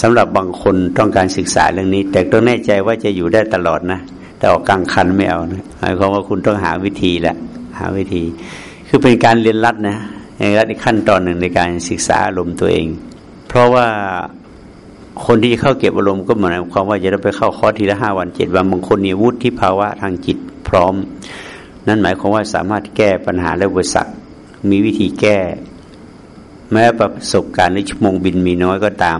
สำหรับบางคนต้องการศึกษาเรื่องนี้ แต่ต้องแน่ใจว่าจะอยู่ได้ตลอดนะ แต่ออกกลางคันไม่เอานะหมายความว่าคุณต้องหาวิธีแหละหาวิธี คือเป็นการเรียนรัดนะเรียนรัดในขั้นตอนหนึ่งในการศึกษาอารมณ์ตัวเอง เพราะว่าคนที่เข้าเก็บอารมณ์ก็หมายความว่าจะได้ไปเข้าคอร์สทีละห้าวันเจ็ดวันบางคนมีวุฒิภาวะทางจิตพร้อม นั่นหมายความว่าสามารถแก้ปัญหาและอุปสรรคมีวิธีแก้ แม้ประสบการณ์ในชั่วโมงบินมีน้อยก็ตาม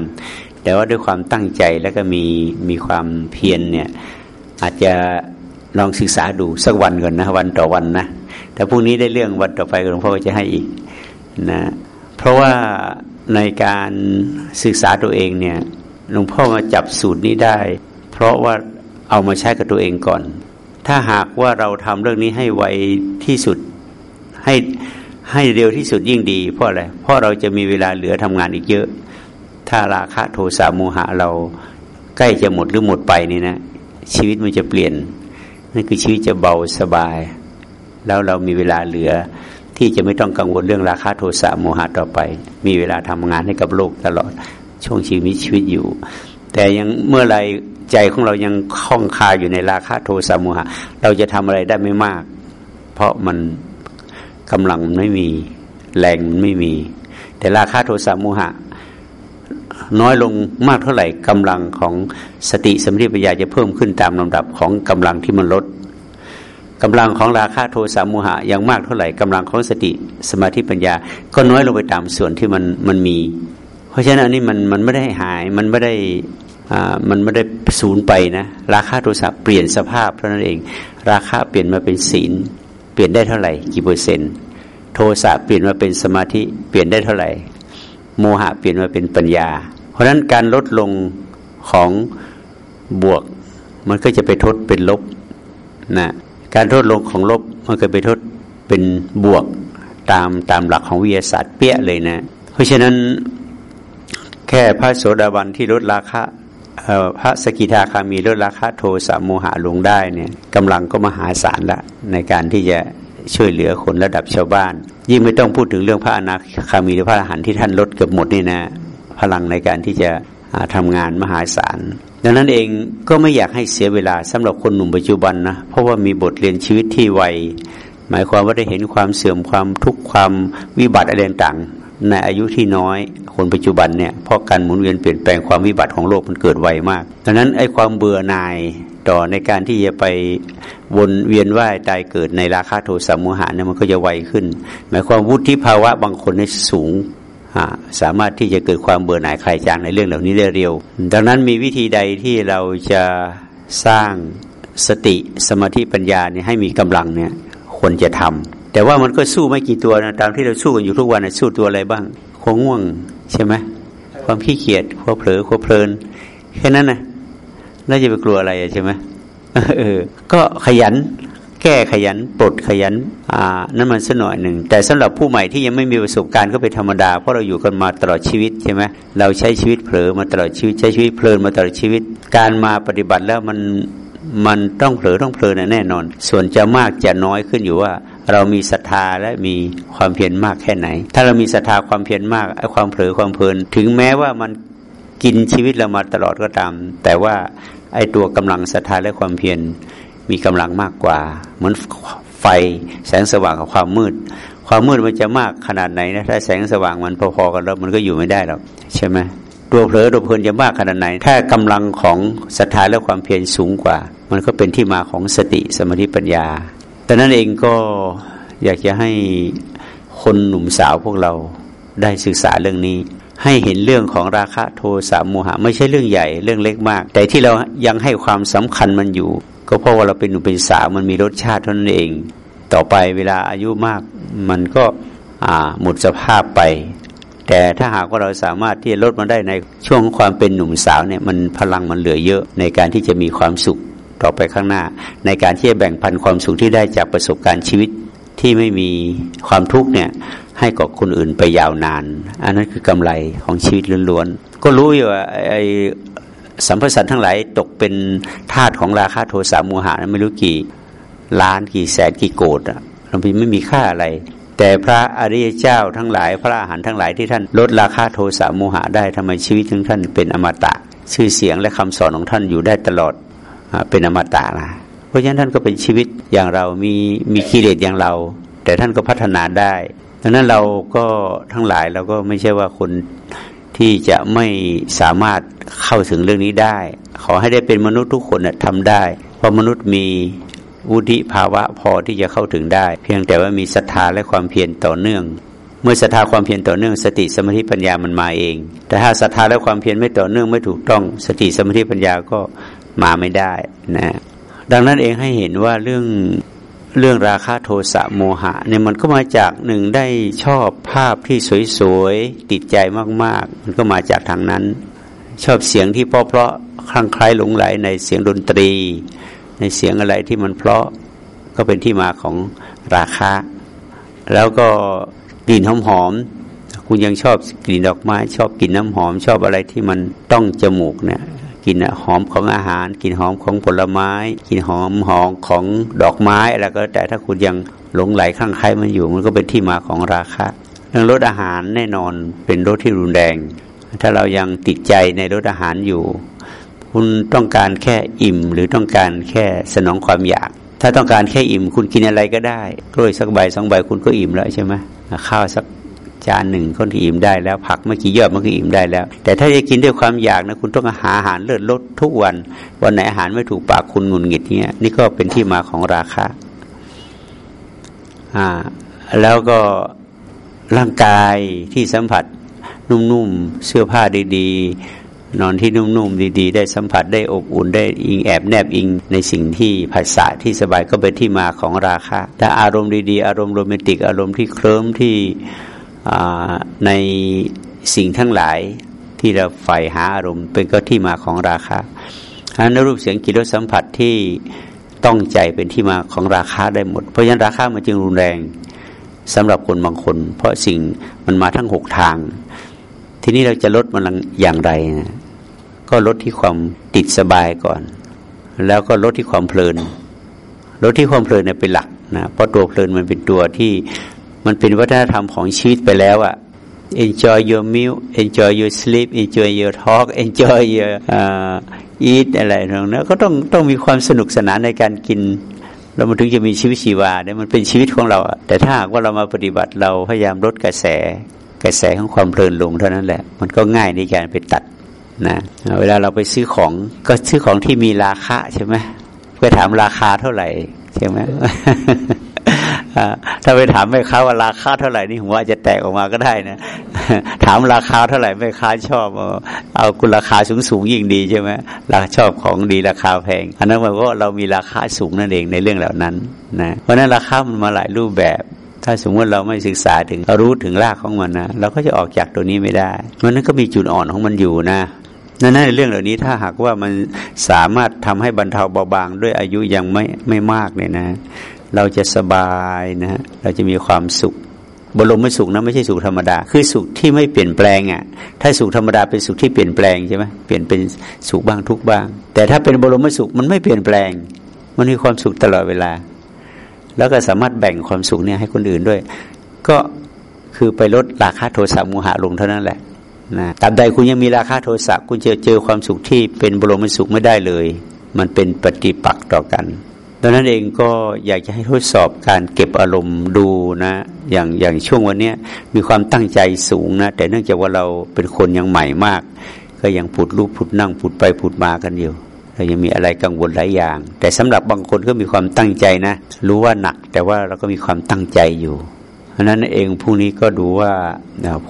แต่ว่าด้วยความตั้งใจแล้วก็มีมีความเพียรเนี่ย อาจจะลองศึกษาดูสักวันก่อนนะ วันต่อวันนะแต่พรุ่งนี้ได้เรื่องวันต่อไปหลวงพ่อจะให้อีกนะเพราะว่าในการศึกษาตัวเองเนี่ยหลวงพ่อมาจับสูตรนี้ได้ เพราะว่าเอามาใช้กับตัวเองก่อน ถ้าหากว่าเราทำเรื่องนี้ให้ไวที่สุดให้ให้เร็วที่สุดยิ่งดี เพราะอะไรเพราะเราจะมีเวลาเหลือทำงานอีกเยอะ ถ้าราคะโทสะโมหะเราใกล้จะหมดหรือหมดไปนี่นะ ชีวิตมันจะเปลี่ยนนั่นคือชีวิตจะเบาสบาย แล้วเรามีเวลาเหลือ ที่จะไม่ต้องกังวลเรื่องราคาโทสะโมหะต่อไป มีเวลาทำงานให้กับโลกตลอดช่วงชีวิตชีวิตอยู่ แต่ยังเมื่อไรใจของเรายังคล้องคาอยู่ในราคาโทสะโมหะ เราจะทำอะไรได้ไม่มาก เพราะมันกำลังมันไม่มีแรงมันไม่มี แต่ราคาโทสะโมหะ น้อยลงมากเท่าไหร่กำลังของสติสมริปัญญาจะเพิ่มขึ้นตามลำดับของกำลังที่มันลดกำลังของราคาโทสะโมหะยังมากเท่าไหร่กำลังของสติสมาธิปัญญา ก็น้อยลงไปตามส่วนที่มันมันมี เพราะฉะนั้นอันนี้มันมันไม่ได้หายมันไม่ได้อ่ามันไม่ได้สูญไปนะ ราคาโทสะเปลี่ยนสภาพเท่านั้นเอง ราคาเปลี่ยนมาเป็นศีล เปลี่ยนได้เท่าไหร่ กี่เปอร์เซ็นต์ โทสะเปลี่ยนมาเป็นสมาธิเปลี่ยนได้เท่าไหร่ โมหะเปลี่ยนมาเป็นปัญญา เพราะฉะนั้นการลดลงของบวก มันก็จะไปทดเป็นลบนะการทดลงของลบมันก็ไปทดเป็นบวกตามตามหลักของวิทยาศาสตร์เปี้ยเลยนะ เพราะฉะนั้นแค่พระโสดาบันที่ลดราคาพระสกิทาคามีลดราคาโทสะโมหะลงได้เนี่ยกำลังก็มหาศาลละในการที่จะ ช่วยเหลือคนระดับชาวบ้าน ยิ่งไม่ต้องพูดถึงเรื่องพระอนาคามีหรือพระอรหันต์ที่ท่านลดเกือบหมดนี่นะ พลังในการที่จะทำงานมหาศาลดังนั้นเองก็ไม่อยากให้เสียเวลาสำหรับคนหนุ่มปัจจุบันนะเพราะว่ามีบทเรียนชีวิตที่ไวหมายความว่าได้เห็นความเสื่อมความทุกข์ความวิบัติอะไรต่างในอายุที่น้อยคนปัจจุบันเนี่ยเพราะการหมุนเวียนเปลี่ยนแปลงความวิบัติของโลกมันเกิดไวมากดังนั้นไอ้ความเบื่อหน่าย ต่อในการที่จะไปวนเวียนว่ายตายเกิดในราคาโทสะโมหะเนี่ยมันก็จะไวขึ้น หมายความวุฒิภาวะบางคนในสูงสามารถที่จะเกิดความเบื่อหน่ายคลายจางในเรื่องเหล่านี้ได้เร็ว ดังนั้นมีวิธีใดที่เราจะสร้างสติสมาธิปัญญาเนี่ยให้มีกำลังเนี่ยควรจะทำแต่ว่ามันก็สู้ไม่กี่ตัวนะตามที่เราสู้กันอยู่ทุกวันนะสู้ตัวอะไรบ้างความง่วงใช่ไหมความขี้เกียจความเผลอความเพลินแค่นั้นนะ แล้วจะไปกลัวอะไรใช่ไหมเออ ก็ขยัน แก้ขยันปลดขยัน อ่า นั่นมันสักหน่อยหนึ่ง แต่สำหรับผู้ใหม่ที่ยังไม่มีประสบการณ์ก็เป็นธรรมดา เพราะเราอยู่กันมาตลอดชีวิตใช่ไหมเราใช้ชีวิตเผลอมาตลอดชีวิต ใช้ชีวิตเพลินมาตลอดชีวิต การมาปฏิบัติแล้วมันมันต้องเผลอต้องเพลินแน่นอน ส่วนจะมากจะน้อยขึ้นอยู่ว่า เรามีศรัทธาและมีความเพียรมากแค่ไหน ถ้าเรามีศรัทธาความเพียรมากไอ้ความเผลอความเพลิน ถึงแม้ว่ามัน กินชีวิตเรามาตลอดก็ตาม แต่ว่าไอ้ตัวกำลังศรัทธาและความเพียรมีกำลังมากกว่า เหมือนไฟแสงสว่างกับความมืด ความมืดมันจะมากขนาดไหนนะถ้าแสงสว่างมันพอๆกันแล้วมันก็อยู่ไม่ได้หรอกใช่ไหมตัวเผลอตัวเพลินจะมากขนาดไหน ถ้ากำลังของศรัทธาและความเพียรสูงกว่า มันก็เป็นที่มาของสติสมาธิปัญญา แต่นั้นเองก็อยากจะให้คนหนุ่มสาวพวกเราได้ศึกษาเรื่องนี้ ให้เห็นเรื่องของราคะโทสะโมหะ ไม่ใช่เรื่องใหญ่เรื่องเล็กมาก แต่ที่เรายังให้ความสำคัญมันอยู่ ก็เพราะว่าเราเป็นหนุ่มเป็นสาวมันมีรสชาติเท่านั้นเอง ต่อไปเวลาอายุมากมันก็หมดสภาพไป แต่ถ้าหากว่าเราสามารถที่จะลดมันได้ในช่วงความเป็นหนุ่มสาวเนี่ยมันพลังมันเหลือเยอะในการที่จะมีความสุขต่อไปข้างหน้า ในการที่จะแบ่งปันความสุขที่ได้จากประสบการณ์ชีวิต ที่ไม่มีความทุกข์เนี่ย ให้กับคนอื่นไปยาวนาน อันนั้นคือกำไรของชีวิตล้วนๆ ก็รู้อยู่ว่าไอสัมพสัตทั้งหลายตกเป็นทาสของราคาโทสะโมหะไม่รู้กี่ล้านกี่แสนกี่โกดอะเราไม่มีค่าอะไร แต่พระอริยเจ้าทั้งหลาย พระอาหารทั้งหลายที่ท่านลดราคาโทสะโมหะได้ทำไมชีวิตของท่านเป็นอมตะ ชื่อเสียงและคำสอนของท่านอยู่ได้ตลอดเป็นอมตะนะ เพราะฉะนั้นท่านก็เป็นชีวิตอย่างเรามีมีกิเลสอย่างเรา แต่ท่านก็พัฒนาได้ดังนั้นเราก็ทั้งหลายเราก็ไม่ใช่ว่าคนที่จะไม่สามารถเข้าถึงเรื่องนี้ได้ ขอให้ได้เป็นมนุษย์ทุกคนทำได้ เพราะมนุษย์มีวุฒิภาวะพอที่จะเข้าถึงได้ เพียงแต่ว่ามีศรัทธาและความเพียรต่อเนื่อง เมื่อศรัทธาความเพียรต่อเนื่อง สติสมาธิปัญญามันมาเอง แต่ถ้าศรัทธาและความเพียรไม่ต่อเนื่องไม่ถูกต้อง สติสมาธิปัญญาก็มาไม่ได้นะ ดังนั้นเองให้เห็นว่าเรื่องเรื่องราคาโทสะโมหะเนี่ยมันก็มาจากหนึ่งได้ชอบภาพที่สวยๆ ติดใจมากๆ มันก็มาจากทางนั้น ชอบเสียงที่เพราะๆคลั่งคล้ายหลงไหลในเสียงดนตรี ในเสียงอะไรที่มันเพราะก็เป็นที่มาของราคาแล้วก็กลิ่นหอมๆคุณยังชอบกลิ่นดอกไม้ ชอบกลิ่นน้ำหอม ชอบอะไรที่มันต้องจมูกเนี่ย กลิ่นหอมของอาหารกลิ่นหอมของผลไม้กลิ่นหอมหอมของดอกไม้อะไรก็แต่ถ้าคุณยังหลงไหลข้างใครมันอยู่ มันก็เป็นที่มาของราคะเรื่องรสอาหารแน่นอนเป็นรสที่รุนแรง ถ้าเรายังติดใจในรสอาหารอยู่ คุณต้องการแค่อิ่ม หรือต้องการแค่สนองความอยาก ถ้าต้องการแค่อิ่ม คุณกินอะไรก็ได้กล้วยสักใบสองใบคุณก็อิ่มแล้วใช่ไหมข้าวสัก จานหนึ่งคนที่อิ่มได้แล้ว ผักไม่กี่ยอดมันก็อิ่มได้แล้ว แต่ถ้าจะกินด้วยความอยากนะคุณต้องหาอาหารเลือดลดทุกวัน วันไหนอาหารไม่ถูกปากคุณงุนหงิดเนี้ยนี่ก็เป็นที่มาของราคาอ่าแล้วก็ร่างกายที่สัมผัสนุ่มๆเสื้อผ้าดีๆ นอนที่นุ่มๆดีๆ ได้สัมผัสได้อบอุ่นได้อิงแอบแนบอิงในสิ่งที่ภาษาที่สบายก็เป็นที่มาของราคาแต่อารมณ์ดีๆ อารมณ์โรแมนติกอารมณ์ที่เคลิ้มที่ ในสิ่งทั้งหลายที่เราใฝ่หาอารมณ์ เป็นก็ที่มาของราคาอันรูปเสียงกิริยสัมผัสที่ต้องใจเป็นที่มาของราคาได้หมด เพราะฉะนั้นราคามันจึงรุนแรงสำหรับคนบางคน เพราะสิ่งมันมาทั้งหกทาง ทีนี้เราจะลดมันอย่างไรนะก็ลดที่ความติดสบายก่อน แล้วก็ลดที่ความเพลิน ลดที่ความเพลินเนี่ยเป็นหลักนะเพราะตัวเพลินมันเป็นตัวที่ มันเป็นวัฒนธรรมของชีวิตไปแล้วอะ enjoy your meal enjoy your sleep enjoy your talk enjoy your uh, eat อะไรตรงนั้นก็ต้องต้องมีความสนุกสนานในการกินเรามันถึงจะมีชีวิตชีวาเนี่ยมันเป็นชีวิตของเราแต่ถ้าหากว่าเรามาปฏิบัติเราพยายามลดกระแส กระแสของความเพลินลงเท่านั้นแหละ มันก็ง่ายในการไปตัดนะเวลาเราไปซื้อของก็ซื้อของที่มีราคาใช่ไหมเพื่อถามราคาเท่าไหร่ใช่ไหม ถ้าไปถามแม่ค้าว่าราคาเท่าไหร่นี่ผมว่าจะแตกออกมาก็ได้นะถามราคาเท่าไหร่แม่ค้าชอบ เอาคุณราคาสูงสูงยิ่งดีใช่ไหมราคาชอบของดีราคาแพงอันนั้นหมายว่าเรามีราคาสูงนั่นเองในเรื่องเหล่านั้นนะเพราะนั้นราคามันมาหลายรูปแบบถ้าสมมติเราไม่ศึกษาถึงรู้ถึงรากของมันนะเราก็จะออกจากตัวนี้ไม่ได้มันนั้นก็มีจุดอ่อนของมันอยู่นะนั่นในเรื่องเหล่านี้ถ้าหากว่ามันสามารถทำให้บรรเทาเบาบางด้วยอายุยังไม่ไม่มากเนี่ยนะ เราจะสบายนะฮะเราจะมีความสุขบรมสุขนะไม่ใช่สุขธรรมดา คือสุขที่ไม่เปลี่ยนแปลงอะ่ะ ถ้าสุขธรรมดาเป็นสุขที่เปลี่ยนแปลงใช่ไหมเปลี่ยนเป็นสุขบ้างทุกบ้าง แต่ถ้าเป็นบรมสุขมันไม่เปลี่ยนแปลง มันมีความสุขตลอดเวลา แล้วก็สามารถแบ่งความสุขเนี่ยให้คนอื่นด้วย ก็คือไปลดราคาโทสะมูหะลงเท่านั้นแหละนะตราบใดคุณยังมีราคาโทสะคุณจะเจอความสุขที่เป็นบรมสุขไม่ได้เลย มันเป็นปฏิปักษ์ต่อกัน ดังนั้นเองก็อยากจะให้ทดสอบการเก็บอารมณ์ดูนะ อย่างอย่างช่วงวันนี้มีความตั้งใจสูงนะ แต่เนื่องจากว่าเราเป็นคนยังใหม่มาก ก็ยังผุดรูปผุดนั่งผุดไปผุดมากันอยู่เรายังมีอะไรกังวลหลายอย่าง แต่สำหรับบางคนก็มีความตั้งใจนะ รู้ว่าหนัก แต่ว่าเราก็มีความตั้งใจอยู่เพราะนั้นเองพรุ่งนี้ก็ดูว่า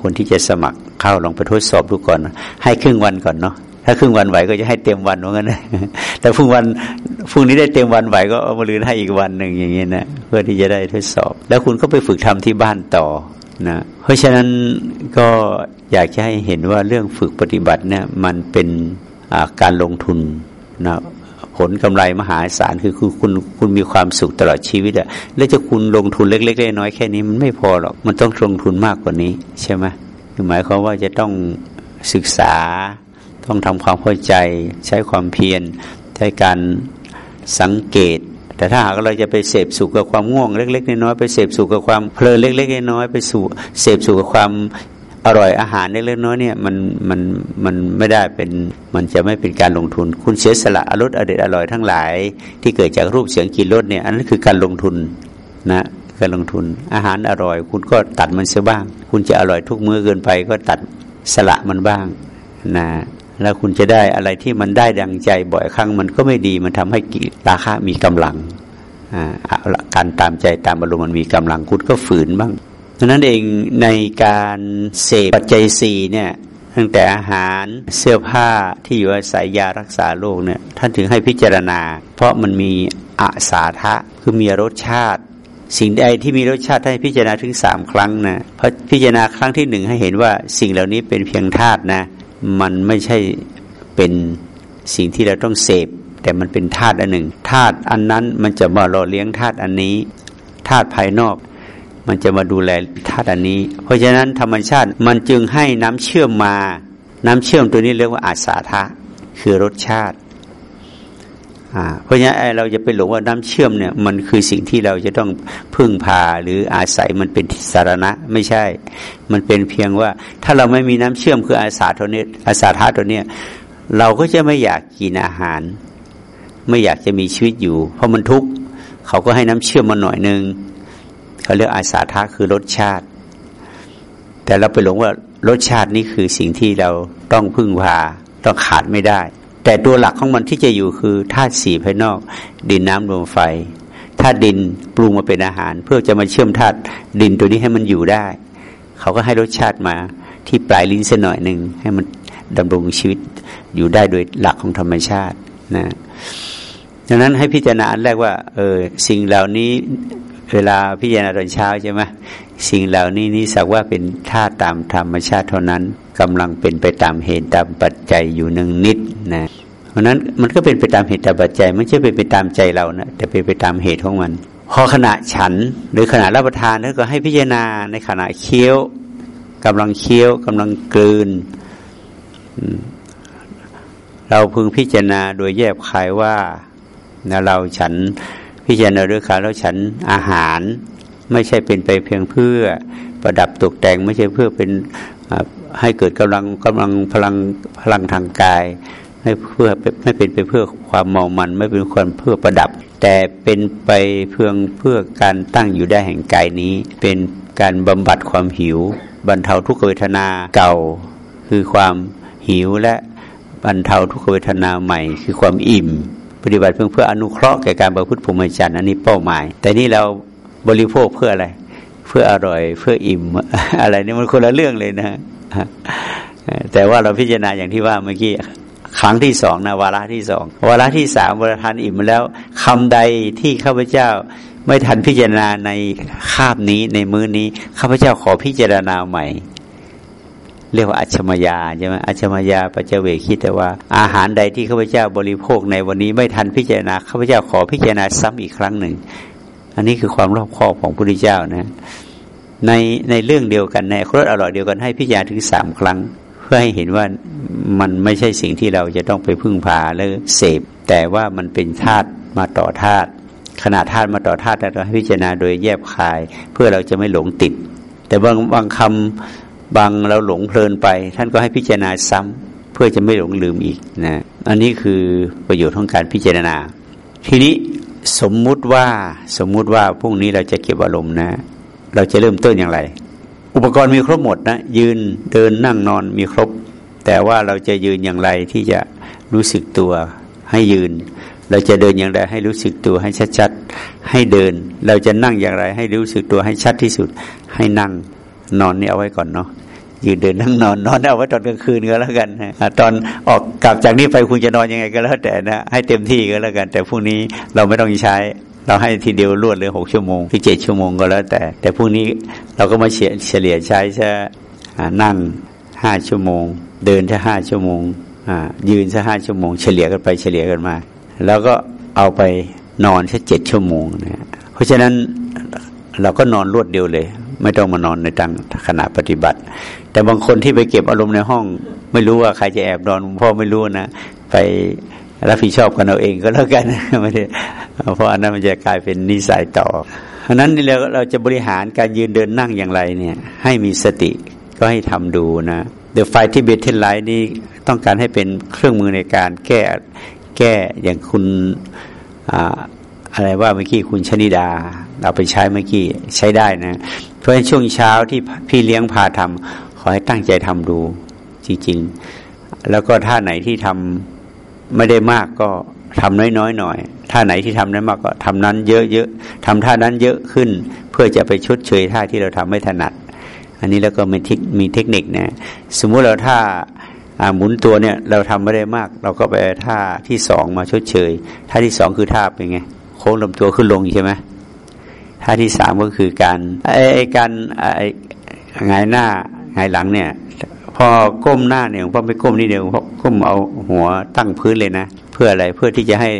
คนที่จะสมัครเข้าลองไปทดสอบดูก่อน ให้ครึ่งวันก่อนเนาะ ถ้าครึ่งวันไหวก็จะให้เต็มวันเหมือนกันนะแต่พรุ่งวันพรุ่งนี้ได้เต็มวันไหวก็เอามาลืนให้อีกวันหนึ่งอย่างเงี้ยนะเพื่อที่จะได้ทดสอบ แล้วคุณก็ไปฝึกทำที่บ้านต่อนะเพราะฉะนั้นก็อยากจะให้เห็นว่าเรื่องฝึกปฏิบัติเนี่ยมันเป็นการลงทุนนะผลกำไรมหาศาลคือคุณคุณคุณมีความสุขตลอดชีวิตอะแล้วจะคุณลงทุนเล็กๆน้อยๆแค่นี้มันไม่พอหรอกมันต้องลงทุนมากกว่านี้ใช่ไหมหมายความว่าจะต้องศึกษา ต้องทำความเข้าใจใช้ความเพียรใช้การสังเกต แต่ถ้าหากเราจะไปเสพสุขกับความง่วงเล็ก ๆ น้อยๆไปเสพสุขกับความเพลินเล็ก ๆ น้อยๆไปสู่เสพสุขกับความอร่อยอาหารเล็กๆน้อยเนี่ยมันมันมันไม่ได้เป็นมันจะไม่เป็นการลงทุน คุณเสียสละอรสอเด็ดอร่อยทั้งหลาย ที่เกิดจากรูปเสียงกลิ่นรสเนี่ยอันนั้นคือการลงทุนนะการลงทุน อาหารอร่อย คุณก็ตัดมันเสียบ้าง คุณจะอร่อยทุกมื้อเกินไปก็ตัดสละมันบ้างนะ แล้วคุณจะได้อะไรที่มันได้ดังใจบ่อยครั้งมันก็ไม่ดี มันทำให้ราคามีกำลังการตามใจตามอารมณ์มันมีกำลังคุณก็ฝืนบ้างดังนั้นเองในการเสพปัจจัยสี่เนี่ยตั้งแต่อาหารเสื้อผ้าที่อยู่อาศัยยารักษาโรคเนี่ยท่านถึงให้พิจารณา เพราะมันมีอาสาทะคือมีรสชาติ สิ่งใดที่มีรสชาติให้พิจารณาถึงสามครั้งนะเพราะพิจารณาครั้งที่หนึ่งให้เห็นว่าสิ่งเหล่านี้เป็นเพียงธาตุนะ มันไม่ใช่เป็นสิ่งที่เราต้องเสพ แต่มันเป็นธาตุอันหนึ่งธาตุอันนั้นมันจะมาหล่อเลี้ยงธาตุอันนี้ธาตุภายนอก มันจะมาดูแลธาตุอันนี้ เพราะฉะนั้นธรรมชาติมันจึงให้น้ำเชื่อมมา น้ำเชื่อมตัวนี้เรียกว่าอาสาทะคือรสชาติ เพราะฉะนั้นเราจะไปหลงว่าน้ำเชื่อมเนี่ยมันคือสิ่งที่เราจะต้องพึ่งพาหรืออาศัยมันเป็นสารณะไม่ใช่ มันเป็นเพียงว่า ถ้าเราไม่มีน้ำเชื่อมคืออาสาตัวนี้อาสาธาตัวเนี้ยเราก็จะไม่อยากกินอาหาร ไม่อยากจะมีชีวิตอยู่ เพราะมันทุกข์เขาก็ให้น้ำเชื่อมมาหน่อยนึงเขาเรียกอาสาทะคือรสชาติ แต่เราไปหลงว่ารสชาตินี้คือสิ่งที่เราต้องพึ่งพาต้องขาดไม่ได้ แต่ตัวหลักของมันที่จะอยู่คือธาตุสีภายนอก ดินน้ำลมไฟธาตุดินปรุงมาเป็นอาหาร เพื่อจะมาเชื่อมธาตุดินตัวนี้ให้มันอยู่ได้ เขาก็ให้รสชาติมาที่ปลายลิ้นเส้นหน่อยหนึ่งให้มันดำรงชีวิตอยู่ได้โดยหลักของธรรมชาตินะดังนั้นให้พิจารณาอันแรกว่าเออสิ่งเหล่านี้ เวลาพิจารณาตอนเช้าใช่ไหมสิ่งเหล่านี้นี่สักว่าเป็นธาตามธรรมชาติเท่านั้นกำลังเป็นไปตามเหตุตามปัจจัยอยู่หนึ่งนิดนะเพราะนั้นมันก็เป็นไปตามเหตุตามปัจจัยไม่ใช่เป็นไปตามใจเรานะแต่เป็นไปตามเหตุของมัน พอขณะฉันหรือขณะรับประทานแล้วก็ให้พิจารณาในขณะเคี้ยวกำลังเคี้ยวกำลังกลืน เราพึงพิจารณาโดยแยบคายว่าเราฉัน พิจารณาด้วยการแล้วฉันอาหาร ไม่ใช่เป็นไปเพียงเพื่อประดับตกแต่งไม่ใช่เพื่อเป็นให้เกิดกำลังกำลังพลังพลังทางกายไม่เพื่อไม่เป็นไปเพื่อความเมามัน ไม่เป็นควรเพื่อประดับ แต่เป็นไปเพื่อเพื่อการตั้งอยู่ได้แห่งกายนี้ เป็นการบำบัดความหิว บรรเทาทุกขเวทนาเก่า คือความหิวและบรรเทาทุกขเวทนาใหม่ คือความอิ่ม ปฏิบัติเพื่อเพื่ออนุเคราะห์แก่การประพฤติภูมิจรรย์อันนี้เป้าหมาย แต่นี่เราบริโภคเพื่ออะไร เพื่ออร่อยเพื่ออิ่มอะไรนี่มันคนละเรื่องเลยนะแต่ว่าเราพิจารณาอย่างที่ว่าเมื่อกี้ครั้งที่สองนะวาระที่สองวาระที่สามวาระทานอิ่มแล้วคำใดที่ข้าพเจ้าไม่ทันพิจารณาในคาบนี้ในมื้อนี้ข้าพเจ้าขอพิจารณาใหม่ เรียกว่าอัจฉมยาใช่ไหมอัจฉมยาปัจเจเวคิดแต่ว่า อาหารใดที่ข้าพเจ้าบริโภคในวันนี้ไม่ทันพิจารณาข้าพเจ้าขอพิจารณาซ้ำอีกครั้งหนึ่ง อันนี้คือความรอบคอบของพระพุทธเจ้านะในในเรื่องเดียวกันในรสอร่อยเดียวกันให้พิจารณาถึงสามครั้ง เพื่อให้เห็นว่ามันไม่ใช่สิ่งที่เราจะต้องไปพึ่งพาหรือเสพ แต่ว่ามันเป็นธาตุมาต่อธาตุขนาดธาตุมาต่อธาตุเราให้พิจารณาโดยแยบคาย เพื่อเราจะไม่หลงติด แต่บางบางคำ บางเราหลงเพลินไป ท่านก็ให้พิจารณาซ้ำเพื่อจะไม่หลงลืมอีกนะอันนี้คือประโยชน์ของการพิจารณา ทีนี้สมมุติว่าสมมุติว่าพรุ่งนี้เราจะเก็บอารมณ์นะ เราจะเริ่มต้นอย่างไร อุปกรณ์มีครบหมดนะ ยืนเดินนั่งนอนมีครบ แต่ว่าเราจะยืนอย่างไรที่จะรู้สึกตัวให้ยืน เราจะเดินอย่างไรให้รู้สึกตัวให้ชัดๆให้เดิน เราจะนั่งอย่างไร ให้รู้สึกตัวให้ชัดที่สุด ให้นั่งนอนนี่เอาไว้ก่อนเนาะ ยืนเดินนั่งนอนนอนเอาไว้ตอนกลางคืนก็แล้วกันตอนออกกลับจากนี้ไปคุณจะนอนยังไงก็แล้วแต่นะให้เต็มที่ก็แล้วกัน แต่พรุ่งนี้เราไม่ต้องใช้ เราให้ทีเดียวรวดเลยหกชั่วโมงที่เจ็ดชั่วโมงก็แล้วแต่ แต่พรุ่งนี้เราก็มาเฉลี่ยใช้ใช่นั่งห้าชั่วโมง เดินแค่ห้าชั่วโมงยืนแค่ห้าชั่วโมง เฉลี่ยกันไปเฉลี่ยกันมา แล้วก็เอาไปนอนแค่เจ็ดชั่วโมงนะเพราะฉะนั้นเราก็นอนรวดเดียวเลย ไม่ต้องมานอนในตังขณะปฏิบัติ แต่บางคนที่ไปเก็บอารมณ์ในห้อง ไม่รู้ว่าใครจะแอบนอนพ่อไม่รู้นะไปรับผิดชอบกันเอาเองก็แล้วกันไม่ได้เพราะอันนั้นมันจะกลายเป็นนิสัยต่อเพราะนั้นเราเราจะบริหารการยืนเดินนั่งอย่างไรเนี่ยให้มีสติก็ให้ทำดูนะ the five to be enlightened นี่ต้องการให้เป็นเครื่องมือในการแก้แก้อย่างคุณอะไรว่าเมื่อกี้คุณชนิดา เราไปใช้เมื่อกี้ใช้ได้นะ เพราะฉะนั้นช่วงเช้าที่พี่เลี้ยงพาทำ ขอให้ตั้งใจทำดูจริงๆ แล้วก็ท่าไหนที่ทำไม่ได้มากก็ทำน้อยๆหน่อยท่าไหนที่ทำได้มากก็ทำนั้นเยอะๆทำท่านั้นเยอะขึ้น เพื่อจะไปชดเชยท่าที่เราทำไม่ถนัด อันนี้แล้วก็มีมีเทคนิคนะสมมุติเราท่าหมุนตัวเนี่ยเราทำไม่ได้มาก เราก็ไปท่าที่สองมาชดเชยท่าที่สองคือท่าเป็นไงโค้งลำตัวขึ้นลงใช่ไหมท่าที่สามก็คือการไอ้การไอ้ไงหน้า ไงหลังเนี่ย พอก้มหน้าเนี่ยพอไม่ก้มนี่เดียวพอก้มเอาหัวตั้งพื้นเลยนะ เพื่ออะไรเพื่อที่จะให้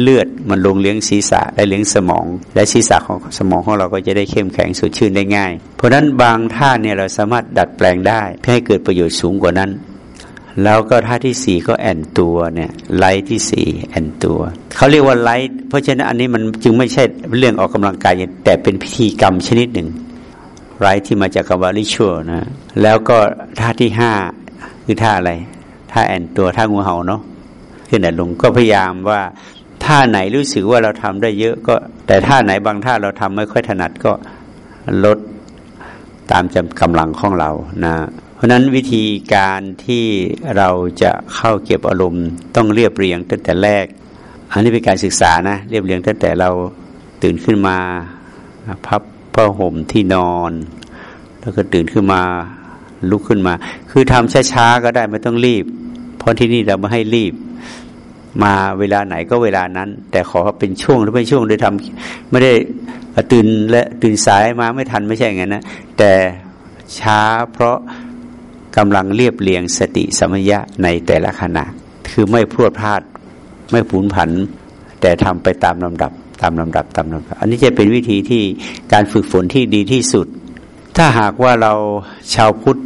เลือดมันลงเลี้ยงศีรษะได้เลี้ยงสมอง และศีรษะของสมองของเราก็จะได้เข้มแข็งสดชื่นได้ง่าย เพราะฉะนั้นบางท่าเนี่ยเราสามารถดัดแปลงได้เพื่อให้เกิดประโยชน์สูงกว่านั้น แล้วก็ท่าที่สี่ก็แอนตัวเนี่ยไลท์ที่สี่แอนตัวเขาเรียกว่าไลท์เพราะฉะนั้นอันนี้มันจึงไม่ใช่เรื่องออกกำลังกายแต่เป็นพิธีกรรมชนิดหนึ่ง ไลท์ที่มาจากคำว่าริชัวนะ แล้วก็ท่าที่ห้าคือท่าอะไร ท่าแอนตัวท่างูเห่าเนาะขึ้นแต่ลงก็พยายามว่าท่าไหนรู้สึกว่าเราทำได้เยอะก็ แต่ท่าไหนบางท่าเราทำไม่ค่อยถนัดก็ลดตามจำกำลังของเรานะเพราะนั้นวิธีการที่เราจะเข้าเก็บอารมณ์ ต้องเรียบเรียงตั้งแต่แรก อันนี้เป็นการศึกษานะ เรียบเรียงตั้งแต่เราตื่นขึ้นมาพับ ผ้าห่มที่นอน แล้วก็ตื่นขึ้นมาลุกขึ้นมา คือทำช้าๆก็ได้ไม่ต้องรีบ เพราะที่นี่เราไม่ให้รีบ มาเวลาไหนก็เวลานั้น แต่ขอเป็นช่วงหรือเป็นช่วงโดยทำไม่ได้ตื่นและตื่นสายมาไม่ทันไม่ใช่อย่างนั้นนะแต่ช้าเพราะกำลังเรียบเรียงสติสมัยะในแต่ละขณะ คือไม่พรวดพลาดไม่ผุนผัน แต่ทำไปตามลำดับ ตามลำดับตามลำดับ อันนี้จะเป็นวิธีที่การฝึกฝนที่ดีที่สุด ถ้าหากว่าเราชาวพุทธ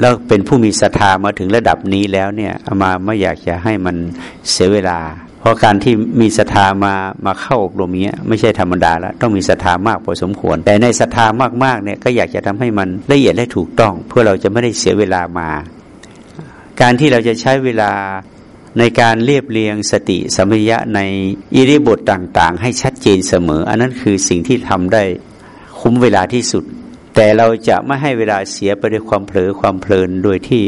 แล้วเป็นผู้มีศรัทธามาถึงระดับนี้แล้วเนี่ยอามาไม่อยากจะให้มันเสียเวลา เพราะการที่มีศรัทธามามาเข้าอบรมเนี้ยไม่ใช่ธรรมดาแล้วต้องมีศรัทธามากพอสมควร แต่ในศรัทธามากๆเนี่ยก็อยากจะทำให้มันละเอียดและถูกต้อง เพื่อเราจะไม่ได้เสียเวลามา การที่เราจะใช้เวลา ในการเรียบเรียงสติสัมปยะในอิริบทต่าง ๆ ให้ชัดเจนเสมอ อันนั้นคือสิ่งที่ทำได้คุ้มเวลาที่สุด แต่เราจะไม่ให้เวลาเสียไปด้วยความเผลอความเพลินโดยที่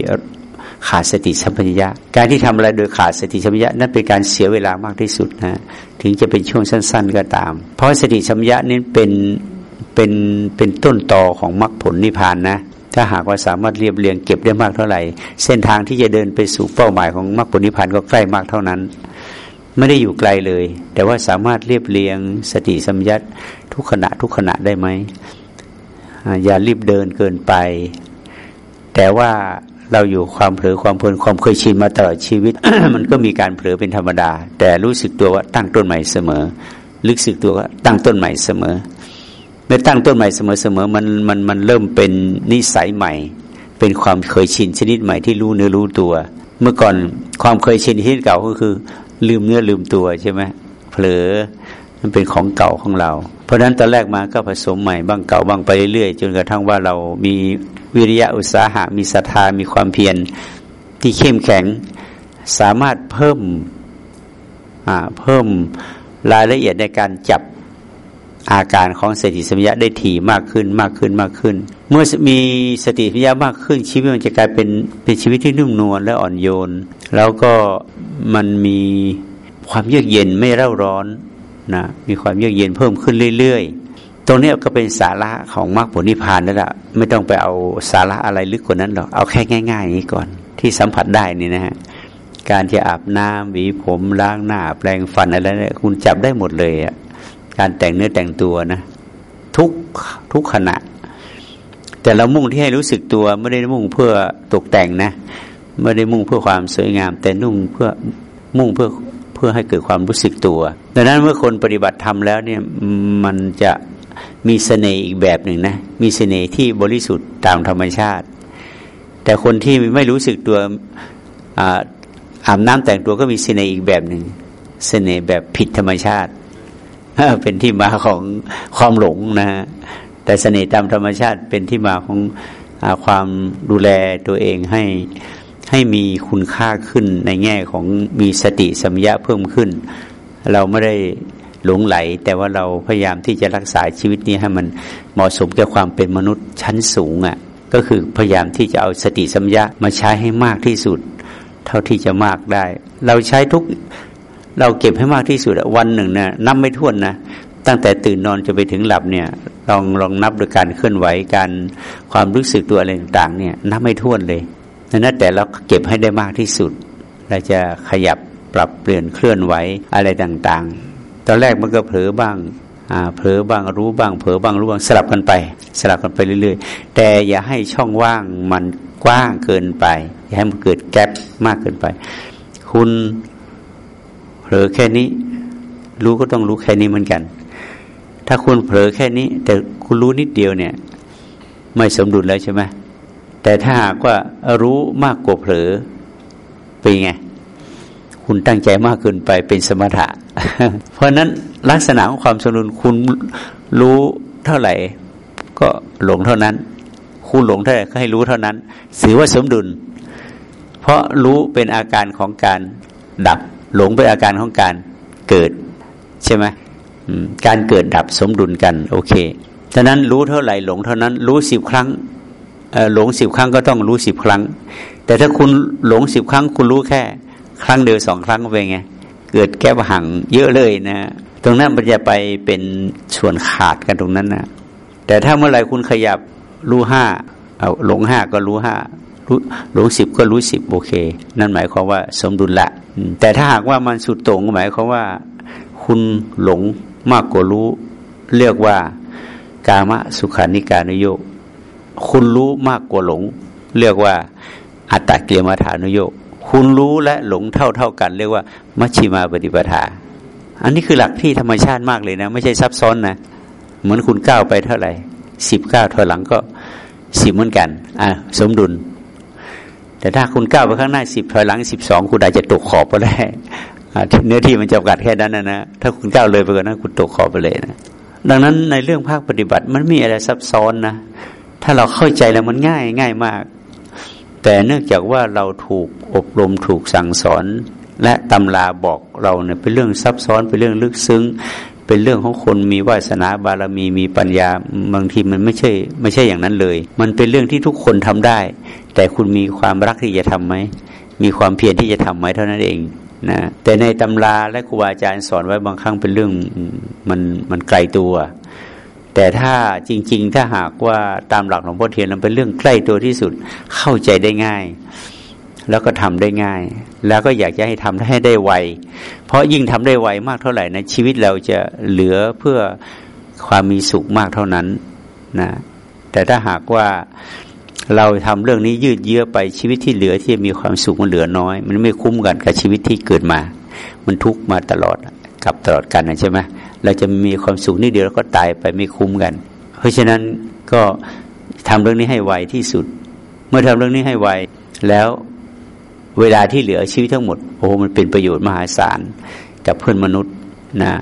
ขาดสติสัมปชัญญะ การที่ทำอะไรโดยขาดสติสัมปชัญญะนั้นเป็นการเสียเวลามากที่สุดนะถึงจะเป็นช่วงสั้น ๆ ก็ตาม เพราะสติสัมปชัญญะนี้เป็นเป็นเป็นต้นต่อของมรรคผลนิพพานนะ ถ้าหากว่าสามารถเรียบเรียงเก็บได้มากเท่าไหร่ เส้นทางที่จะเดินไปสู่เป้าหมายของมรรคผลนิพพานก็ใกล้มากเท่านั้น ไม่ได้อยู่ไกลเลย แต่ว่าสามารถเรียบเรียงสติสัมปชัญญะทุกขณะทุกขณะได้ไหมอย่ารีบเดินเกินไป แต่ว่าเราอยู่ความเผลอความเพลินความเคยชินมาตลอดชีวิต มันก็มีการเผลอเป็นธรรมดา แต่รู้สึกตัวว่าตั้งต้นใหม่เสมอลึกสึกตัวว่าตั้งต้นใหม่เสมอ เมื่อตั้งต้นใหม่เสมอเสมอมันมันมันเริ่มเป็นนิสัยใหม่ เป็นความเคยชินชนิดใหม่ที่รู้เนื้อรู้ตัว เมื่อก่อนความเคยชินที่เก่าก็คือ ลืมเนื้อลืมตัวใช่ไหมเผลอมันเป็นของเก่าของเรา เพราะฉะนั้นตอนแรกมาก็ผสมใหม่บ้างเก่าบ้างไปเรื่อยๆจนกระทั่งว่าเรามีวิริยะอุตสาหะมีศรัทธามีความเพียรที่เข้มแข็งสามารถเพิ่มเพิ่มรายละเอียดในการจับ อาการของสติสัมยาได้ถี่มากขึ้นมากขึ้นมากขึ้น เมื่อมีสติสัมยามากขึ้น ชีวิตมันจะกลายเป็นเป็นชีวิตที่นุ่มนวลและอ่อนโยน แล้วก็มันมีความเยือกเย็นไม่เร่าร้อนนะมีความเยือกเย็นเพิ่มขึ้นเรื่อย ๆ ตรงนี้ก็เป็นสาระของมรรคผลนิพพานแล้วล่ะไม่ต้องไปเอาสาระอะไรลึกกว่านั้นหรอกเอาแค่ง่าย ๆ นี้ก่อนที่สัมผัสได้นี่นะฮะการจะอาบน้ำหวีผมล้างหน้า แปลงฟันอะไรเนี่ยคุณจับได้หมดเลยอะ การแต่งเนื้อแต่งตัวนะทุกทุกขณะ แต่เรามุ่งที่ให้รู้สึกตัวไม่ได้มุ่งเพื่อตกแต่งนะไม่ได้มุ่งเพื่อความสวยงาม แต่นุ่งเพื่อมุ่งเพื่อเพื่อให้เกิดความรู้สึกตัวดังนั้นเมื่อคนปฏิบัติทำแล้วเนี่ยมันจะมีเสน่ห์อีกแบบหนึ่งนะมีเสน่ห์ที่บริสุทธิ์ตามธรรมชาติ แต่คนที่ไม่รู้สึกตัวอาบน้ำแต่งตัวก็มีเสน่ห์อีกแบบหนึ่งเสน่ห์แบบผิดธรรมชาติ เป็นที่มาของความหลงนะฮะแต่เสน่ห์ตามธรรมชาติเป็นที่มาของอความดูแลตัวเองให้ให้มีคุณค่าขึ้นในแง่ของมีสติสัมยาเพิ่มขึ้น เราไม่ได้หลงไหล แต่ว่าเราพยายามที่จะรักษาชีวิตนี้ให้มันเหมาะสมกับความเป็นมนุษย์ชั้นสูงอะ่ะก็คือพยายามที่จะเอาสติสัมยามาใช้ให้มากที่สุด เท่าที่จะมากได้ เราใช้ทุก เราเก็บให้มากที่สุดวันหนึ่งเนี่ยนับไม่ถ้วนนะตั้งแต่ตื่นนอนจะไปถึงหลับเนี่ยลองลองนับโดยการเคลื่อนไหวการความรู้สึกตัวอะไรต่างๆเนี่ยนับไม่ถ้วนเลยนั้นแต่เราเก็บให้ได้มากที่สุด เราจะขยับปรับเปลี่ยนเคลื่อนไหวอะไรต่างๆ ตอนแรกมันก็เผลอบ้างเผลอบ้างรู้บ้างเผลอบ้างรู้บ้างสลับกันไป สลับกันไปเรื่อย ๆ แต่อย่าให้ช่องว่างมันกว้างเกินไป อย่าให้มันเกิดแกลบมากเกินไป คุณ ลอแค่นี้ รู้ก็ต้องรู้แค่นี้เหมือนกัน ถ้าคุณเผลอแค่นี้ แต่คุณรู้นิดเดียวเนี่ย ไม่สมดุลแล้วใช่ไหมแต่ถ้าหากว่ารู้มากกว่าเผลอเป็นไง คุณตั้งใจมากเกินไปเป็นสมถะ เพราะนั้นลักษณะของความสมดุลคุณรู้เท่าไหร่ ก็หลงเท่านั้น คุณหลงเท่าไหร่ก็ให้รู้เท่านั้นถือว่าสมดุล เพราะรู้เป็นอาการของการดับ หลงเป็นอาการของการเกิดใช่ไหมการเกิดดับสมดุลกัน โอเคฉะนั้นรู้เท่าไหร่หลงเท่านั้นรู้สิบครั้งหลงสิบครั้งก็ต้องรู้สิบครั้ง แต่ถ้าคุณหลงสิบครั้ง คุณรู้แค่ ครั้งเดียวสองครั้งเป็นไงเกิดแก้ปังเยอะเลยนะ ตรงนั้นมันจะไปเป็นส่วนขาดกันตรงนั้นนะแต่ถ้าเมื่อไหร่คุณขยับรู้ห้าเอาหลงห้าก็รู้ห้า หลงสิบก็รู้สิบโอเค นั่นหมายความว่าสมดุลละ แต่ถ้าหากว่ามันสุดโต่งหมายความว่า คุณหลงมากกว่ารู้ เรียกว่ากามะสุขานิการนโยกคุณรู้มากกว่าหลง เรียกว่า อัตตะเกียมาฐานุโยกคุณรู้และหลงเท่าเท่ากัน เรียกว่า มัชชิมาปฏิปทา อันนี้คือหลักที่ธรรมชาติมากเลยนะ ไม่ใช่ซับซ้อนนะ เหมือนคุณก้าวไปเท่าไหร่สิบก้าวถอยหลังก็สิบเหมือนกัน อะ สมดุล แต่ถ้าคุณก้าวไปข้างหน้าสิบถอยหลังสิบสองคุณอาจจะตกขอบไปได้เนื้อที่มันจำกัดแค่นั้นนะนะถ้าคุณก้าวเลยไปกว่านั้นคุณตกขอบไปเลยนะดังนั้นในเรื่องภาคปฏิบัติมันมีอะไรซับซ้อนนะถ้าเราเข้าใจแล้วมันง่ายง่ายมาก แต่เนื่องจากว่าเราถูกอบรมถูกสั่งสอน และตำราบอกเราเนี่ยเป็นเรื่องซับซ้อนเป็นเรื่องลึกซึ้ง เป็นเรื่องของคนมีวาสนาบารมีมีปัญญาบางทีมันไม่ใช่ ไม่ใช่อย่างนั้นเลย มันเป็นเรื่องที่ทุกคนทำได้ แต่คุณมีความรักที่จะทํำไหมมีความเพียรที่จะทํำไหมเท่านั้นเองนะแต่ในตำราและครูบาอาจารย์สอนไว้บางครั้งเป็นเรื่องมันมันไกลตัว แต่ถ้าจริง ๆ ถ้าหากว่าตามหลักของพ่อเทียนมันเป็นเรื่องใกล้ตัวที่สุดเข้าใจได้ง่าย แล้วก็ทำได้ง่าย แล้วก็อยากจะให้ทำให้ได้ไว เพราะยิ่งทำได้ไวมากเท่าไหร่นะชีวิตเราจะเหลือเพื่อความมีสุขมากเท่านั้นนะแต่ถ้าหากว่าเราทำเรื่องนี้ยืดเยื้อไปชีวิตที่เหลือที่มีความสุขมันเหลือน้อย มันไม่คุ้มกันกับชีวิตที่เกิดมา มันทุกมาตลอดกับตลอดกันนะใช่ไหมเราจะมีความสุขนิดเดียวแล้วก็ตายไปไม่คุ้มกัน เพราะฉะนั้นก็ทำเรื่องนี้ให้ไวที่สุด เมื่อทำเรื่องนี้ให้ไวแล้ว เวลาที่เหลือชีวิตทั้งหมดโอ้มันเป็นประโยชน์มหาศาลกับเพื่อนมนุษย์นะ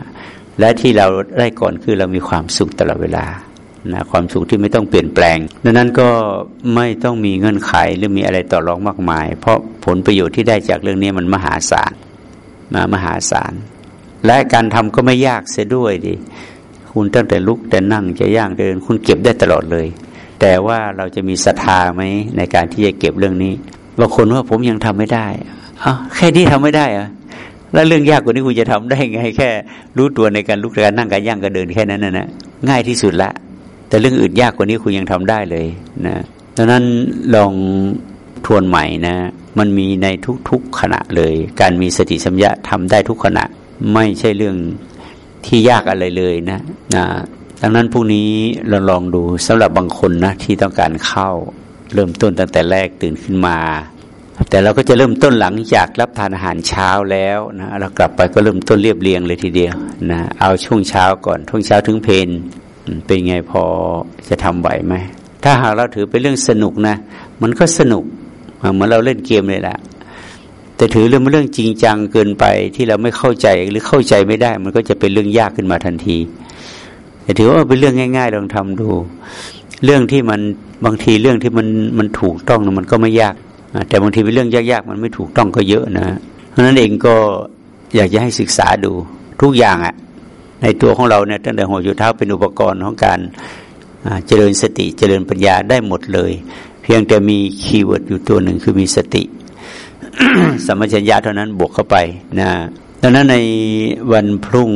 และที่เราได้ก่อนคือเรามีความสุขตลอดเวลานะความสุขที่ไม่ต้องเปลี่ยนแปลง ดังนั้นก็ไม่ต้องมีเงื่อนไขหรือมีอะไรต่อรองมากมาย เพราะผลประโยชน์ที่ได้จากเรื่องนี้มันมหาศาลมามหาศาล และการทำก็ไม่ยากเสียด้วยดิคุณตั้งแต่ลุกแต่นั่งจะย่างเดิน คุณเก็บได้ตลอดเลย แต่ว่าเราจะมีศรัทธาไหมในการที่จะเก็บเรื่องนี้ บางคนว่าผมยังทำไม่ได้อะแค่นี้ทำไม่ได้อะแล้วเรื่องยากกว่านี้คุณจะทำได้ไง แค่รู้ตัวในการลุกการนั่งการย่างการเดินแค่นั้นนะนะง่ายที่สุดละ แต่เรื่องอื่นยากกว่านี้คุณยังทำได้เลยนะดังนั้นลองทวนใหม่นะ มันมีในทุกๆขณะเลย การมีสติสัมยาทำได้ทุกขณะ ไม่ใช่เรื่องที่ยากอะไรเลยนะนะดังนั้นพรุ่งนี้เราลองดูสำหรับบางคนนะที่ต้องการเข้า เริ่มต้นตั้งแต่แรกตื่นขึ้นมา แต่เราก็จะเริ่มต้นหลังจากรับทานอาหารเช้าแล้วนะเรากลับไปก็เริ่มต้นเรียบเรียงเลยทีเดียวนะเอาช่วงเช้าก่อนช่วงเช้าถึงเพนเป็นไงพอจะทำไหวไหมถ้าหากเราถือเป็นเรื่องสนุกนะ มันก็สนุกเหมือนเราเล่นเกมเลยแหละแต่ถือเรื่องเรื่องจริงจังเกินไปที่เราไม่เข้าใจหรือเข้าใจไม่ได้ มันก็จะเป็นเรื่องยากขึ้นมาทันทีแต่ถือว่าเป็นเรื่องง่าย ๆ ลองทำดู เรื่องที่มันบางทีเรื่องที่มันมันถูกต้องมันก็ไม่ยาก แต่บางทีเป็นเรื่องยากๆมันไม่ถูกต้องก็เยอะนะเพราะนั้นเองก็อยากจะให้ศึกษาดูทุกอย่างอะในตัวของเราเนี่ยตั้งแต่หัวจุดเท้าเป็นอุปกรณ์ของการเจริญสติเจริญปัญญาได้หมดเลย เพียงแต่มี keyword อยู่ตัวหนึ่งคือมีสติสัมปชัญญะเท่านั้นบวกเข้าไปนะ ดังนั้นในวันพรุ่ง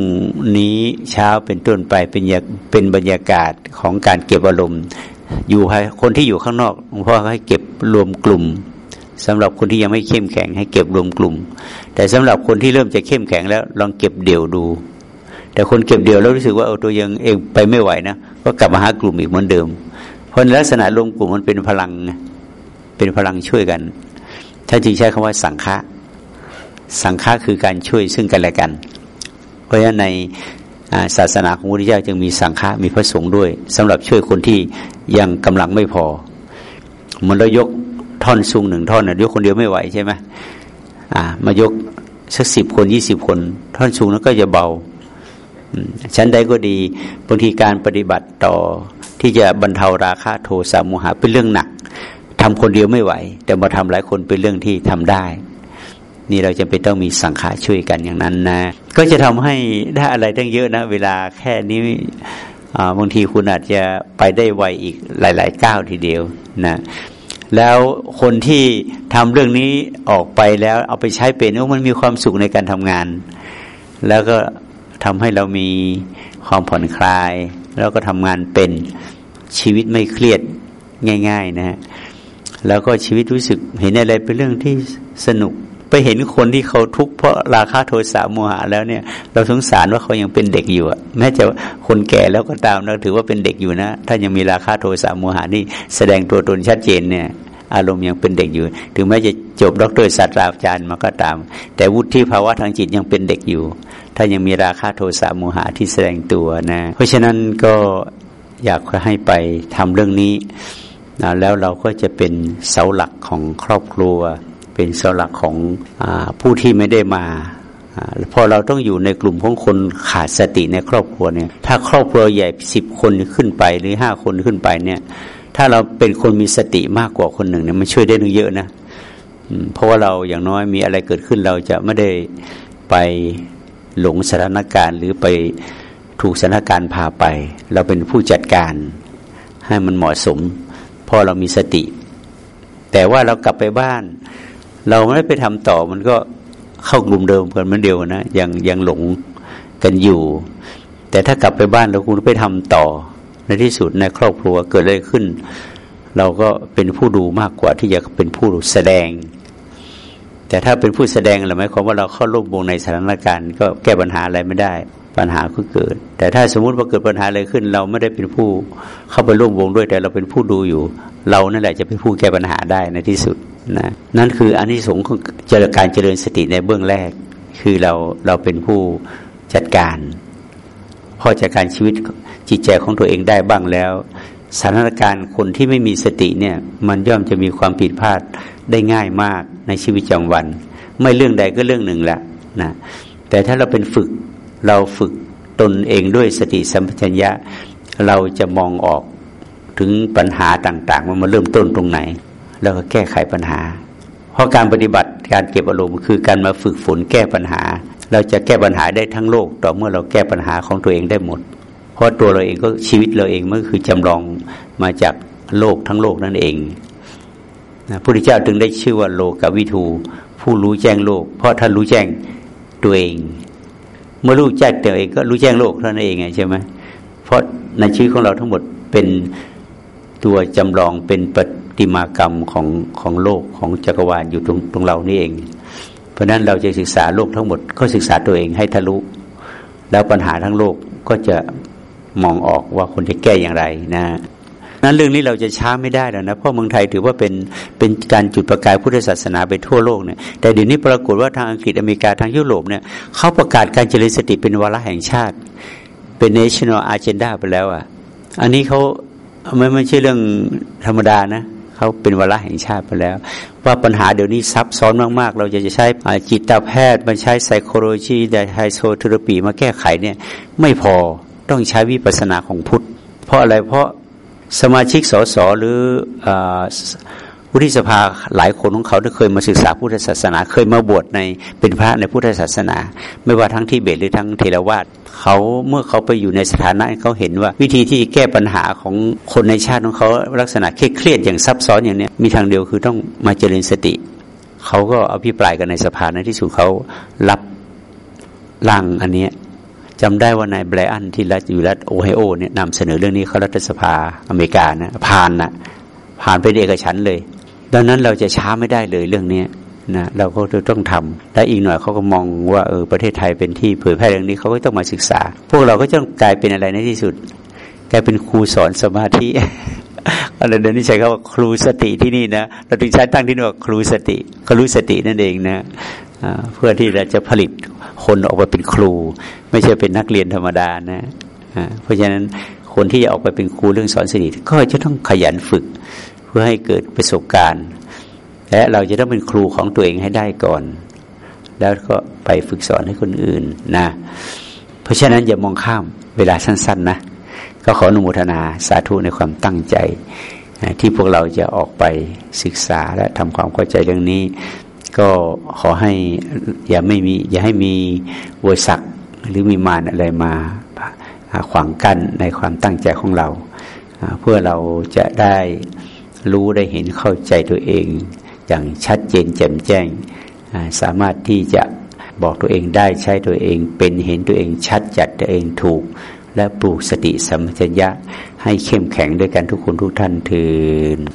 นี้เช้าเป็นต้นไปเป็นเป็นบรรยากาศของการเก็บอารมณ์ อยู่ให้คนที่อยู่ข้างนอกหลวงพ่อให้เก็บรวมกลุ่มสำหรับคนที่ยังไม่เข้มแข็ง ให้เก็บรวมกลุ่ม แต่สำหรับคนที่เริ่มจะเข้มแข็งแล้วลองเก็บเดี่ยวดู แต่คนเก็บเดี่ยวแล้วรู้สึกว่าเอาตัวยังเองไปไม่ไหวนะก็กลับมาหากลุ่มอีกเหมือนเดิม เพราะลักษณะรวมกลุ่มมันเป็นพลังเป็นพลังช่วยกันถ้าจึงใช้คำว่าสังฆะ สังฆะคือการช่วยซึ่งกันและกัน เพราะฉะนั้นในศาสนาของพระพุทธเจ้าจึงมีสังฆะมีพระสงฆ์ด้วยสำหรับช่วยคนที่ยังกำลังไม่พอ มันเรายกท่อนสูงหนึ่งท่อนนะยกคนเดียวไม่ไหวใช่ไหมอ่ามายกสักสิบคนยี่สิบคน ท่อนสูงนั้นก็จะเบาชั้นใดก็ดีบางทีการปฏิบัติต่อที่จะบรรเทาราคะโทสะโมหะเป็นเรื่องหนักทำคนเดียวไม่ไหว แต่มาทำหลายคนเป็นเรื่องที่ทำได้ นี่เราจะเป็นต้องมีสังขารช่วยกันอย่างนั้นนะ ก็จะทำให้ได้อะไรตั้งเยอะนะ เวลาแค่นี้บางทีคุณอาจจะไปได้ไวอีกหลายๆก้าวทีเดียวนะแล้วคนที่ทำเรื่องนี้ออกไปแล้วเอาไปใช้เป็นมันมีความสุขในการทำงาน แล้วก็ทำให้เรามีความผ่อนคลาย แล้วก็ทำงานเป็นชีวิตไม่เครียดง่าย ๆนะแล้วก็ชีวิตรู้สึกเห็นอะไรเป็นเรื่องที่สนุก ไปเห็นคนที่เขาทุกข์เพราะราคาโทสะโมหะแล้วเนี่ย เราสงสารว่าเขายังเป็นเด็กอยู่อะแม้จะคนแก่แล้วก็ตามเราถือว่าเป็นเด็กอยู่นะ ถ้ายังมีราคาโทสะโมหะนี่แสดงตัวตนชัดเจนเนี่ยอารมณ์ยังเป็นเด็กอยู่ ถึงแม้จะจบด็อกเตอร์ศาสตราจารย์มาก็ตาม แต่วุฒิภาวะทางจิตยังเป็นเด็กอยู่ ถ้ายังมีราคาโทสะโมหะที่แสดงตัวนะ เพราะฉะนั้นก็อยากให้ไปทำเรื่องนี้นะแล้วเราก็จะเป็นเสาหลักของครอบครัว เป็นเสาหลักของอผู้ที่ไม่ได้มาพอเราต้องอยู่ในกลุ่มของคนขาดสติในครอบครัวเนี่ย ถ้าครอบครัวใหญ่สิบคนขึ้นไปหรือห้าคนขึ้นไปเนี่ย ถ้าเราเป็นคนมีสติมากกว่าคนหนึ่งเนี่ยมันช่วยได้เยอะนะเพราะว่าเราอย่างน้อยมีอะไรเกิดขึ้นเราจะไม่ได้ไปหลงสถานการณ์ หรือไปถูกสถานการณ์พาไป เราเป็นผู้จัดการให้มันเหมาะสมพอเรามีสติ แต่ว่าเรากลับไปบ้าน เราไม่ไปทำต่อมันก็เข้ากลุ่มเดิมกันเหมือนเดียวนะยังยังหลงกันอยู่ แต่ถ้ากลับไปบ้านเราคุณไปทำต่อ ในที่สุดในครอบครัวเกิดอะไรขึ้น เราก็เป็นผู้ดูมากกว่าที่จะเป็นผู้แสดง แต่ถ้าเป็นผู้แสดงหรือไมายความว่าเราเข้าร่วมวงในสถานการณ์ ก็แก้ปัญหาอะไรไม่ได้ปัญหาก็เกิด แต่ถ้าสมมุติว่าเกิดปัญหาอะไรขึ้น เราไม่ได้เป็นผู้เข้าไปร่วมวงด้วยแต่เราเป็นผู้ดูอยู่ เรานั่นแหละจะเป็นผู้แก้ปัญหาได้ในที่สุด นะนั่นคืออันที่สงของเจริญการเจริญสติในเบื้องแรก คือเราเราเป็นผู้จัดการพอจัดการชีวิตจิตใจของตัวเองได้บ้างแล้วสถานการณ์คนที่ไม่มีสติเนี่ย มันย่อมจะมีความผิดพลาดได้ง่ายมากในชีวิตประจำวัน ไม่เรื่องใดก็เรื่องหนึ่งแหละนะแต่ถ้าเราเป็นฝึกเราฝึกตนเองด้วยสติสัมปชัญญะ เราจะมองออกถึงปัญหาต่าง ๆ ว่ามันเริ่มต้นตรงไหน แล้วก็แก้ไขปัญหา เพราะการปฏิบัติการเก็บอารมณ์คือการมาฝึกฝนแก้ปัญหา เราจะแก้ปัญหาได้ทั้งโลก ต่อเมื่อเราแก้ปัญหาของตัวเองได้หมด เพราะตัวเราเองก็ชีวิตเราเองมันคือจำลองมาจากโลกทั้งโลกนั่นเองพระพุทธเจ้าจึงได้ชื่อว่าโลกวิทูผู้รู้แจ้งโลก เพราะท่านรู้แจ้งตัวเอง เมื่อรู้แจ้งตัวเองก็รู้แจ้งโลกเท่านั้นเองไงใช่ไหมเพราะในชีวิตของเราทั้งหมดเป็นตัวจำลองเป็นป ฏิมากรรมของของโลกของจักรวาลอยู่ตรงตรงเรานี่เอง เพราะนั้นเราจะศึกษาโลกทั้งหมดก็ศึกษาตัวเองให้ทะลุ แล้วปัญหาทั้งโลกก็จะมองออกว่าคนจะแก้อย่างไรนะนั้นเรื่องนี้เราจะช้าไม่ได้แล้วนะเพราะเมืองไทยถือว่าเป็นเป็นการจุดประกายพุทธศาสนาไปทั่วโลกเนี่ยแต่เดี๋ยวนี้ปรากฏว่าทางอังกฤษอเมริกาทางยุโรปเนี่ยเขาประกาศการเจริญสติเป็นวาระแห่งชาติ เป็น national agenda ไปแล้วอะ อันนี้เขาไม่ไม่ใช่เรื่องธรรมดานะ เขาเป็นวาระแห่งชาติไปแล้ว ว่าปัญหาเดี๋ยวนี้ซับซ้อนมากๆ เราจะจะใช้จิตแพทย์มาใช้ psychology psychotherapy มาแก้ไขเนี่ยไม่พอต้องใช้วิปัสสนาของพุทธ เพราะอะไรเพราะสมาชิกสสหรือ วุฒิสภาหลายคนของเขาได้เคยมาศึกษาพุทธศาสนา เคยมาบวชในเป็นพระในพุทธศาสนา ไม่ว่าทั้งที่เบตหรือทั้งเทรวาสเขาเมื่อเขาไปอยู่ในสถานะเขาเห็นว่า วิธีที่แก้ปัญหาของคนในชาติของเขาลักษณะเครียดอย่างซับซ้อนอย่างนี้มีทางเดียวคือต้องมาเจริญสติ เขาก็อภิปรายกันในสภาในที่สุดเขารับร่างอันนี้จำได้ว่านายแบรอันที่รัฐอยู่รัฐโอไฮโอเนี่ยนำเสนอเรื่องนี้เขารัฐสภาอเมริกานะผ่านนะผ่านไปเอกฉันเลย ดังนั้นเราจะช้าไม่ได้เลยเรื่องนี้นะเราก็ต้องทำและอีกหน่อยเขาก็มองว่าเออประเทศไทยเป็นที่เผยแพร่เรื่องนี้เขาก็ต้องมาศึกษา พวกเราก็จะกลายเป็นอะไรในที่สุด กลายเป็นครูสอนสมาธิอะไรเดี๋ยวนี้ใช้คำว่าครูสติที่นี่นะเราถึงใช้ตั้งที่นี่ว่าครูสติครูสตินั่นเองนะเพื่อที่เราจะผลิตคนออกมาเป็นครู ไม่ใช่เป็นนักเรียนธรรมดานะเพราะฉะนั้นคนที่จะออกไปเป็นครูเรื่องสอนสติก็จะต้องขยันฝึก พื่อให้เกิดประสบการณ์ และเราจะต้องเป็นครูของตัวเองให้ได้ก่อน แล้วก็ไปฝึกสอนให้คนอื่นนะเพราะฉะนั้นอย่ามองข้ามเวลาสั้น ๆ นะ ก็ขออนุโมทนาสาธุในความตั้งใจ ที่พวกเราจะออกไปศึกษาและทำความเข้าใจเรื่องนี้ ก็ขอให้อย่าไม่มีอย่าให้มีวสักหรือมีมารอะไรมาขวางกั้นในความตั้งใจของเรา เพื่อเราจะได้ รู้ได้เห็นเข้าใจตัวเอง อย่างชัดเจนแจ่มแจ้ง สามารถที่จะบอกตัวเองได้ใช้ตัวเอง เป็นเห็นตัวเองชัดจัดตัวเองถูก และปลูกสติสัมปชัญญะให้เข้มแข็งด้วยกันทุกคนทุกท่านทืน